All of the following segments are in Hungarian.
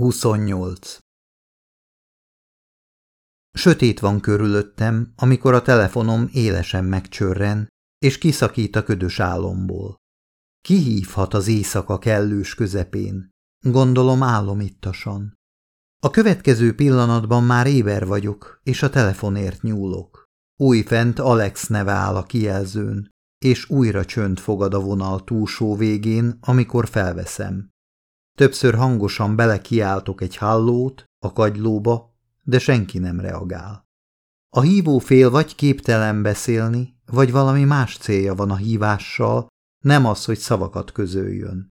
28. Sötét van körülöttem, amikor a telefonom élesen megcsörren, és kiszakít a ködös álomból. Kihívhat az éjszaka kellős közepén? Gondolom álomittasan. A következő pillanatban már éber vagyok, és a telefonért nyúlok. Újfent Alex neve áll a kijelzőn, és újra csönd fogad a vonal túlsó végén, amikor felveszem. Többször hangosan belekiáltok egy hallót a kagylóba, de senki nem reagál. A hívó fél vagy képtelen beszélni, vagy valami más célja van a hívással, nem az, hogy szavakat közöljön.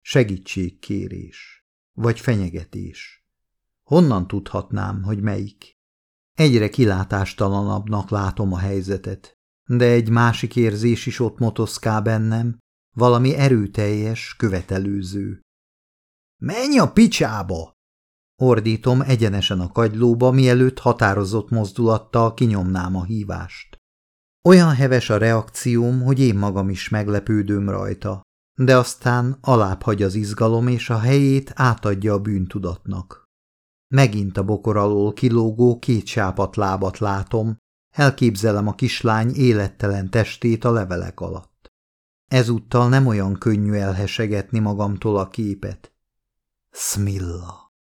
Segítségkérés, vagy fenyegetés. Honnan tudhatnám, hogy melyik? Egyre kilátástalanabbnak látom a helyzetet, de egy másik érzés is ott motoszkál bennem, valami erőteljes, követelőző. Menj a picsába! Ordítom egyenesen a kagylóba, mielőtt határozott mozdulattal kinyomnám a hívást. Olyan heves a reakcióm, hogy én magam is meglepődöm rajta, de aztán alább hagy az izgalom, és a helyét átadja a bűntudatnak. Megint a bokor alól kilógó két sápat lábat látom, elképzelem a kislány élettelen testét a levelek alatt. Ezúttal nem olyan könnyű elhesegetni magamtól a képet. Smilla.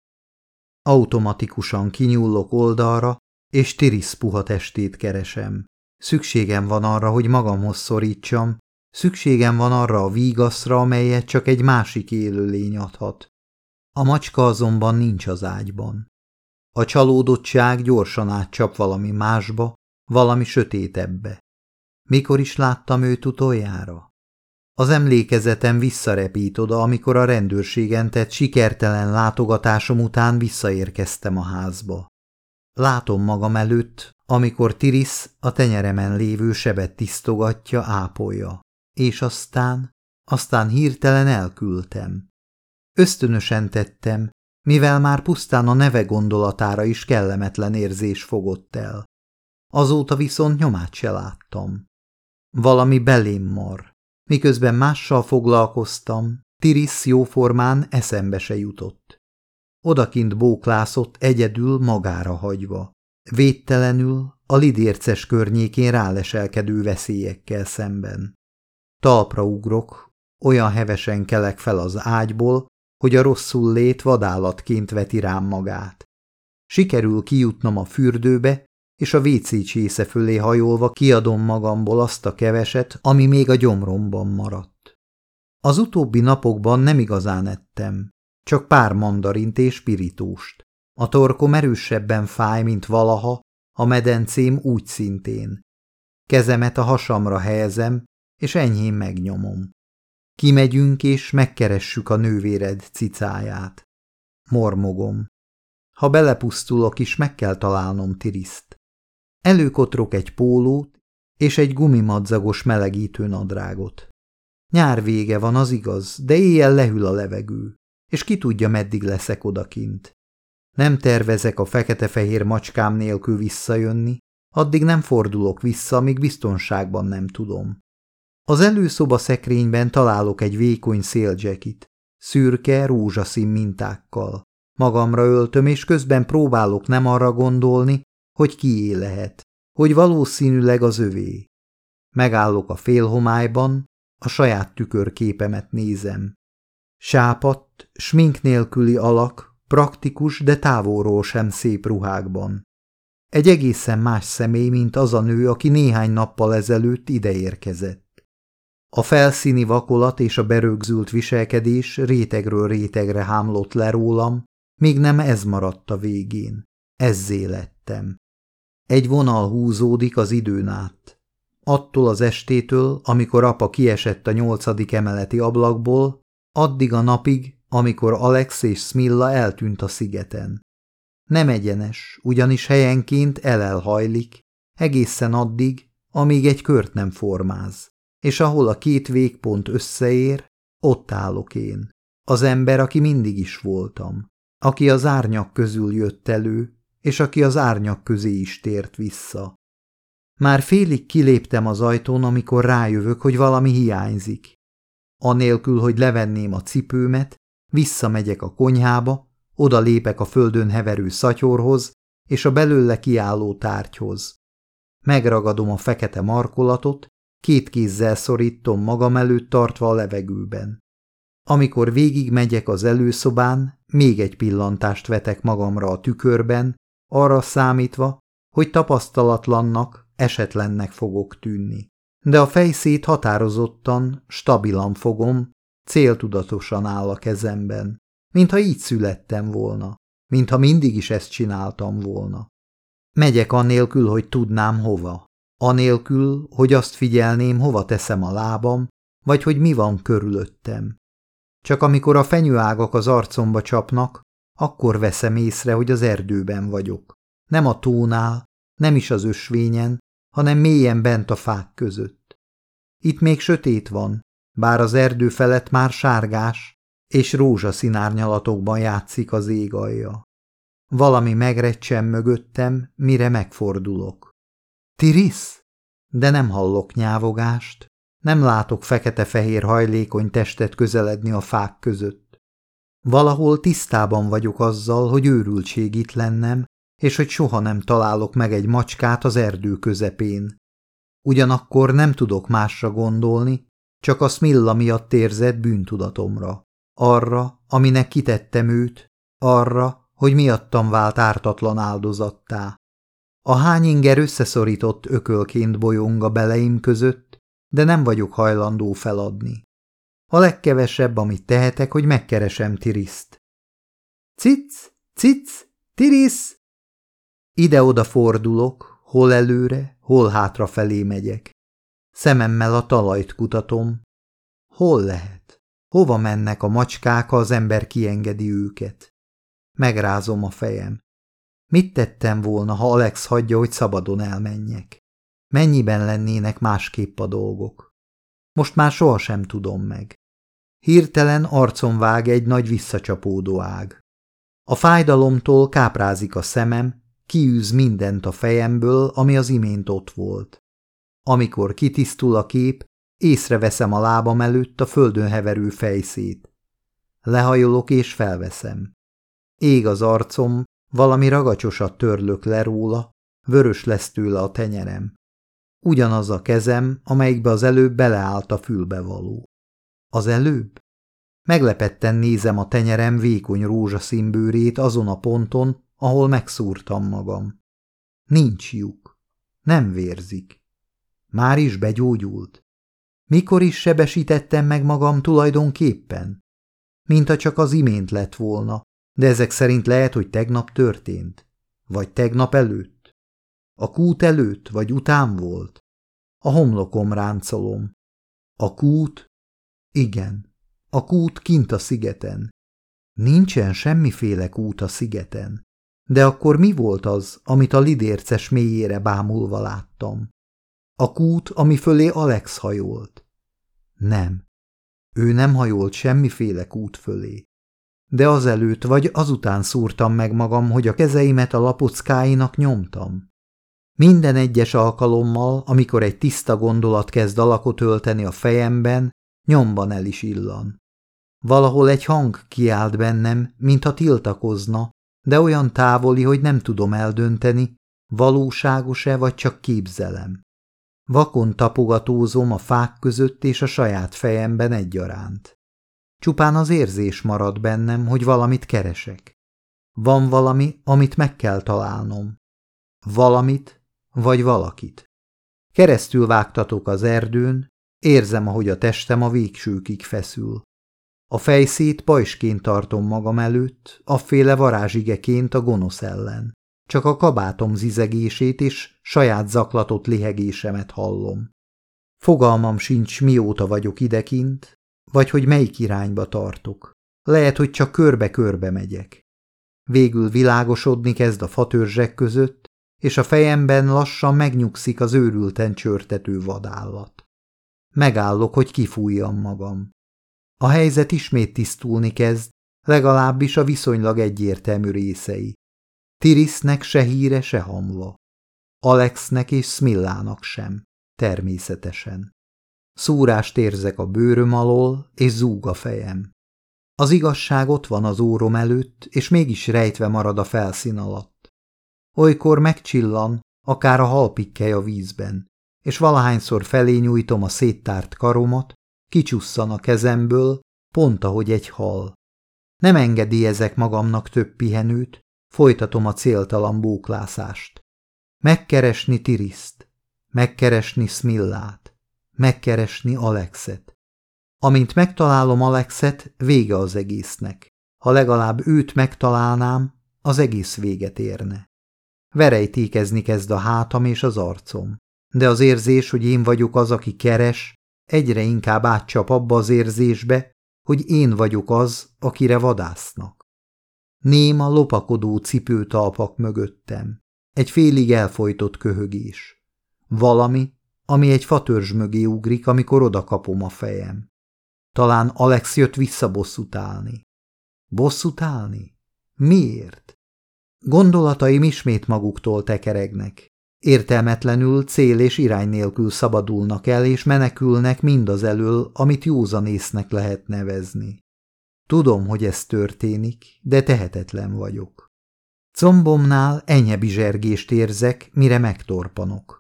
Automatikusan kinyúlok oldalra, és Tiris puha testét keresem. Szükségem van arra, hogy magamhoz szorítsam, szükségem van arra a vígaszra, amelyet csak egy másik élőlény adhat. A macska azonban nincs az ágyban. A csalódottság gyorsan átcsap valami másba, valami sötétebbe. Mikor is láttam őt utoljára? Az emlékezetem visszarepít oda, amikor a rendőrségen tett sikertelen látogatásom után visszaérkeztem a házba. Látom magam előtt, amikor Tiris a tenyeremen lévő sebet tisztogatja, ápolja, és aztán, aztán hirtelen elküldtem. Ösztönösen tettem, mivel már pusztán a neve gondolatára is kellemetlen érzés fogott el. Azóta viszont nyomát se láttam. Valami belém mar. Miközben mással foglalkoztam, Tiris jóformán eszembe se jutott. Odakint bóklászott egyedül magára hagyva, védtelenül a lidérces környékén ráleselkedő veszélyekkel szemben. Talpra ugrok, olyan hevesen kelek fel az ágyból, hogy a rosszul lét vadállatként veti rám magát. Sikerül kijutnom a fürdőbe, és a WC csésze fölé hajolva kiadom magamból azt a keveset, ami még a gyomromban maradt. Az utóbbi napokban nem igazán ettem, csak pár mandarint és spiritúst. A torkom erősebben fáj, mint valaha, a medencém úgy szintén. Kezemet a hasamra helyezem, és enyhén megnyomom. Kimegyünk és megkeressük a nővéred cicáját. Mormogom. Ha belepusztulok is, meg kell találnom Tiriszt. Előkotrok egy pólót és egy gumimadzagos melegítő nadrágot. Nyár vége van, az igaz, de éjjel lehűl a levegő, és ki tudja, meddig leszek odakint. Nem tervezek a fekete-fehér macskám nélkül visszajönni, addig nem fordulok vissza, amíg biztonságban nem tudom. Az előszoba szekrényben találok egy vékony széljackit, szürke, rózsaszín mintákkal. Magamra öltöm, és közben próbálok nem arra gondolni, hogy kié lehet, hogy valószínűleg az övé. Megállok a félhomályban, a saját tükörképemet nézem. Sápadt, smink nélküli alak, praktikus, de távolról sem szép ruhákban. Egy egészen más személy, mint az a nő, aki néhány nappal ezelőtt ideérkezett. A felszíni vakolat és a berögzült viselkedés rétegről rétegre hámlott le rólam, míg nem ez maradt a végén. Ezzé lettem. Egy vonal húzódik az időn át. Attól az estétől, amikor apa kiesett a nyolcadik emeleti ablakból, addig a napig, amikor Alex és Smilla eltűnt a szigeten. Nem egyenes, ugyanis helyenként elelhajlik, egészen addig, amíg egy kört nem formáz és ahol a két végpont összeér, ott állok én. Az ember, aki mindig is voltam, aki az árnyak közül jött elő, és aki az árnyak közé is tért vissza. Már félig kiléptem az ajtón, amikor rájövök, hogy valami hiányzik. Anélkül, hogy levenném a cipőmet, visszamegyek a konyhába, oda lépek a földön heverő szatyorhoz és a belőle kiálló tárgyhoz. Megragadom a fekete markolatot, két kézzel szorítom magam előtt tartva a levegőben. Amikor végig megyek az előszobán, még egy pillantást vetek magamra a tükörben, arra számítva, hogy tapasztalatlannak, esetlennek fogok tűnni. De a fejszét határozottan, stabilan fogom, céltudatosan áll a kezemben, mintha így születtem volna, mintha mindig is ezt csináltam volna. Megyek anélkül, hogy tudnám hova, anélkül, hogy azt figyelném, hova teszem a lábam, vagy hogy mi van körülöttem. Csak amikor a fenyőágak az arcomba csapnak, akkor veszem észre, hogy az erdőben vagyok. Nem a tónál, nem is az ösvényen, hanem mélyen bent a fák között. Itt még sötét van, bár az erdő felett már sárgás, és rózsaszín árnyalatokban játszik az ég alja. Valami megrecsen mögöttem, mire megfordulok. Tirisz? De nem hallok nyávogást, nem látok fekete-fehér hajlékony testet közeledni a fák között. Valahol tisztában vagyok azzal, hogy őrültség itt lennem, és hogy soha nem találok meg egy macskát az erdő közepén. Ugyanakkor nem tudok másra gondolni, csak a Smilla miatt érzett bűntudatomra. Arra, aminek kitettem őt, arra, hogy miattam vált ártatlan áldozattá. A hányinger összeszorított ökölként bolyong a beleim között, de nem vagyok hajlandó feladni. A legkevesebb, amit tehetek, hogy megkeresem Tiriszt. Cic, cic, Tirisz! Ide-oda fordulok, hol előre, hol hátra felé megyek. Szememmel a talajt kutatom. Hol lehet? Hova mennek a macskák, ha az ember kiengedi őket? Megrázom a fejem. Mit tettem volna, ha Alex hagyja, hogy szabadon elmenjek? Mennyiben lennének másképp a dolgok? Most már sohasem tudom meg. Hirtelen arcon vág egy nagy visszacsapódó ág. A fájdalomtól káprázik a szemem, kiűz mindent a fejemből, ami az imént ott volt. Amikor kitisztul a kép, észreveszem a lábam előtt a földön heverő fejszét. Lehajolok és felveszem. Ég az arcom, valami ragacsosat törlök le róla, vörös lesz tőle a tenyerem. Ugyanaz a kezem, amelyikbe az előbb beleállt a fülbevaló. Az előbb? Meglepetten nézem a tenyerem vékony rózsaszín bőrét azon a ponton, ahol megszúrtam magam. Nincs lyuk. Nem vérzik. Már is begyógyult. Mikor is sebesítettem meg magam tulajdonképpen? Mint csak az imént lett volna, de ezek szerint lehet, hogy tegnap történt. Vagy tegnap előtt. A kút előtt vagy után volt. A homlokom ráncolom. A kút? Igen. A kút kint a szigeten. Nincsen semmiféle kút a szigeten. De akkor mi volt az, amit a lidérces mélyére bámulva láttam? A kút, ami fölé Alex hajolt. Nem. Ő nem hajolt semmiféle kút fölé. De azelőtt vagy azután szúrtam meg magam, hogy a kezeimet a lapockáinak nyomtam. Minden egyes alkalommal, amikor egy tiszta gondolat kezd alakot ölteni a fejemben, nyomban el is illan. Valahol egy hang kiált bennem, mintha tiltakozna, de olyan távoli, hogy nem tudom eldönteni, valóságos-e vagy csak képzelem. Vakon tapogatózom a fák között és a saját fejemben egyaránt. Csupán az érzés marad bennem, hogy valamit keresek. Van valami, amit meg kell találnom. Valamit, vagy valakit. Keresztül vágtatok az erdőn, érzem, ahogy a testem a végsőkig feszül. A fejszét pajsként tartom magam előtt, afféle varázsigeként a gonosz ellen. Csak a kabátom zizegését és saját zaklatott lihegésemet hallom. Fogalmam sincs, mióta vagyok idekint, vagy hogy melyik irányba tartok. Lehet, hogy csak körbe-körbe megyek. Végül világosodni kezd a fatörzsek között, és a fejemben lassan megnyugszik az őrülten csörtető vadállat. Megállok, hogy kifújjam magam. A helyzet ismét tisztulni kezd, legalábbis a viszonylag egyértelmű részei. Tirisznek se híre, se hamva. Alexnek és Smillának sem, természetesen. Szúrást érzek a bőröm alól, és zúg a fejem. Az igazság ott van az órom előtt, és mégis rejtve marad a felszín alatt. Olykor megcsillan, akár a halpikkely a vízben, és valahányszor felé nyújtom a széttárt karomat, kicsusszan a kezemből, pont ahogy egy hal. Nem engedélyezek magamnak több pihenőt, folytatom a céltalan bóklászást. Megkeresni Tiriszt, megkeresni Smillát, megkeresni Alexet. Amint megtalálom Alexet, vége az egésznek. Ha legalább őt megtalálnám, az egész véget érne. Verejtékezni kezd a hátam és az arcom, de az érzés, hogy én vagyok az, aki keres, egyre inkább átcsap abba az érzésbe, hogy én vagyok az, akire vadásznak. Néma lopakodó cipőtalpak mögöttem. Egy félig elfolytott köhögés. Valami, ami egy fatörzs mögé ugrik, amikor oda kapom a fejem. Talán Alex jött vissza bosszút állni. Miért? Gondolataim ismét maguktól tekeregnek. Értelmetlenül cél és irány nélkül szabadulnak el, és menekülnek mindaz elől, amit józanésznek lehet nevezni. Tudom, hogy ez történik, de tehetetlen vagyok. Combomnál enyhe bizsergést érzek, mire megtorpanok.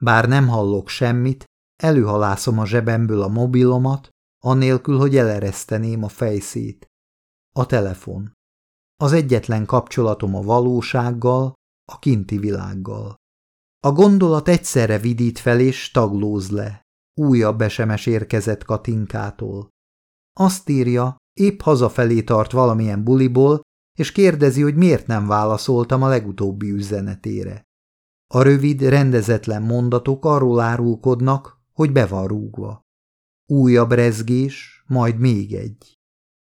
Bár nem hallok semmit, előhalászom a zsebemből a mobilomat, anélkül, hogy elereszteném a fejszét. A telefon. Az egyetlen kapcsolatom a valósággal, a kinti világgal. A gondolat egyszerre vidít fel és taglóz le. Újabb esemes érkezett Katinkától. Azt írja, épp hazafelé tart valamilyen buliból, és kérdezi, hogy miért nem válaszoltam a legutóbbi üzenetére. A rövid, rendezetlen mondatok arról árulkodnak, hogy be van rúgva. Újabb rezgés, majd még egy.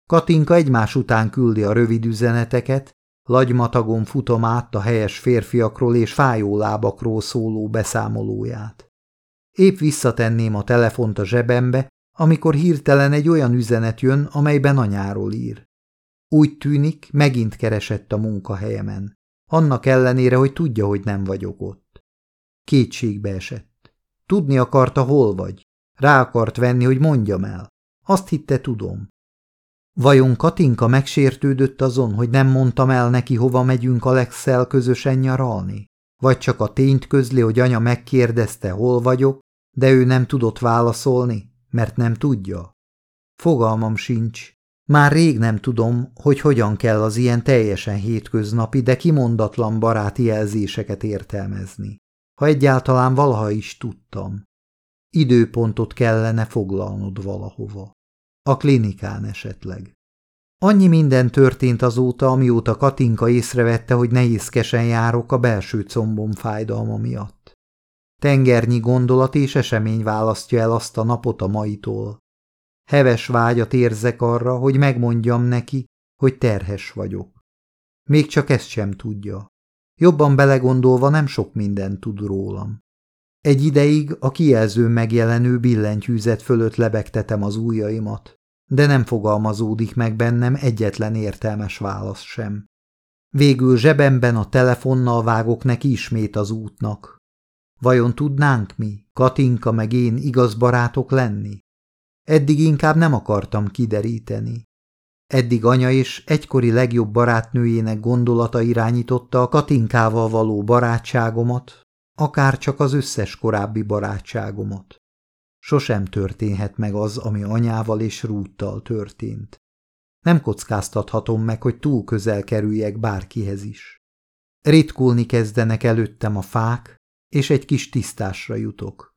Katinka egymás után küldi a rövid üzeneteket, lagymatagon futom át a helyes férfiakról és fájó lábakról szóló beszámolóját. Épp visszatenném a telefont a zsebembe, amikor hirtelen egy olyan üzenet jön, amelyben anyáról ír. Úgy tűnik, megint keresett a munkahelyemen, annak ellenére, hogy tudja, hogy nem vagyok ott. Kétségbe esett. Tudni akarta, hol vagy. Rá akart venni, hogy mondjam el. Azt hitte, tudom. Vajon Katinka megsértődött azon, hogy nem mondtam el neki, hova megyünk Alexel közösen nyaralni? Vagy csak a tényt közli, hogy anya megkérdezte, hol vagyok, de ő nem tudott válaszolni, mert nem tudja? Fogalmam sincs. Már rég nem tudom, hogy hogyan kell az ilyen teljesen hétköznapi, de kimondatlan baráti jelzéseket értelmezni. Ha egyáltalán valaha is tudtam. Időpontot kellene foglalnod valahova. A klinikán esetleg. Annyi minden történt azóta, amióta Katinka észrevette, hogy nehézkesen járok a belső combom fájdalma miatt. Tengernyi gondolat és esemény választja el azt a napot a maitól. Heves vágyat érzek arra, hogy megmondjam neki, hogy terhes vagyok. Még csak ezt sem tudja. Jobban belegondolva nem sok mindent tud rólam. Egy ideig a kijelző megjelenő billentyűzet fölött lebegtetem az ujjaimat, de nem fogalmazódik meg bennem egyetlen értelmes válasz sem. Végül zsebemben a telefonnal vágok neki ismét az útnak. Vajon tudnánk mi, Katinka meg én igaz barátok lenni? Eddig inkább nem akartam kideríteni. Eddig anya és egykori legjobb barátnőjének gondolata irányította a Katinkával való barátságomat, akár csak az összes korábbi barátságomat. Sosem történhet meg az, ami anyával és rúttal történt. Nem kockáztathatom meg, hogy túl közel kerüljek bárkihez is. Ritkulni kezdenek előttem a fák, és egy kis tisztásra jutok.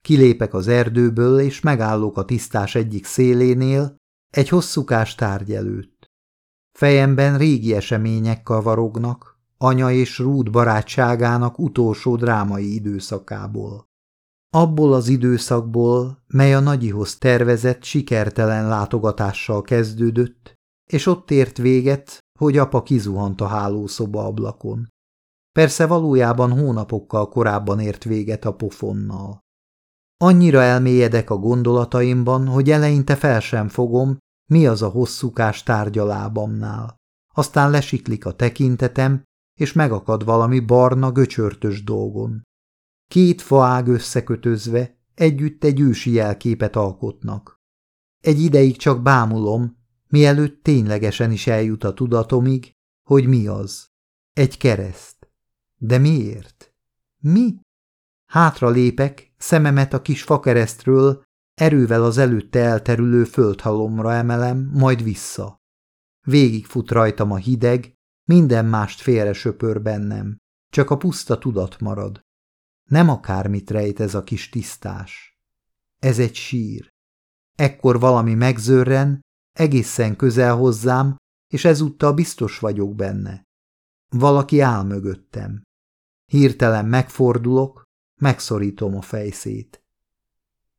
Kilépek az erdőből, és megállok a tisztás egyik szélénél, egy hosszúkás tárgy előtt. Fejemben régi események kavarognak, anya és Rút barátságának utolsó drámai időszakából. Abból az időszakból, mely a nagyihoz tervezett sikertelen látogatással kezdődött, és ott ért véget, hogy apa kizuhant a hálószoba ablakon. Persze valójában hónapokkal korábban ért véget a pofonnal. Annyira elmélyedek a gondolataimban, hogy eleinte fel sem fogom, mi az a hosszúkás tárgyalábamnál. Aztán lesiklik a tekintetem, és megakad valami barna, göcsörtös dolgon. Két faág összekötözve együtt egy ősi jelképet alkotnak. Egy ideig csak bámulom, mielőtt ténylegesen is eljut a tudatomig, hogy mi az. Egy kereszt. De miért? Mi? Hátra lépek, szememet a kis fakeresztről, erővel az előtte elterülő földhalomra emelem, majd vissza. Végigfut rajtam a hideg, minden mást félre söpör bennem, csak a puszta tudat marad. Nem akármit rejt ez a kis tisztás. Ez egy sír. Ekkor valami megzörren, egészen közel hozzám, és ezúttal biztos vagyok benne. Valaki áll mögöttem. Hirtelen megfordulok, megszorítom a fejszét.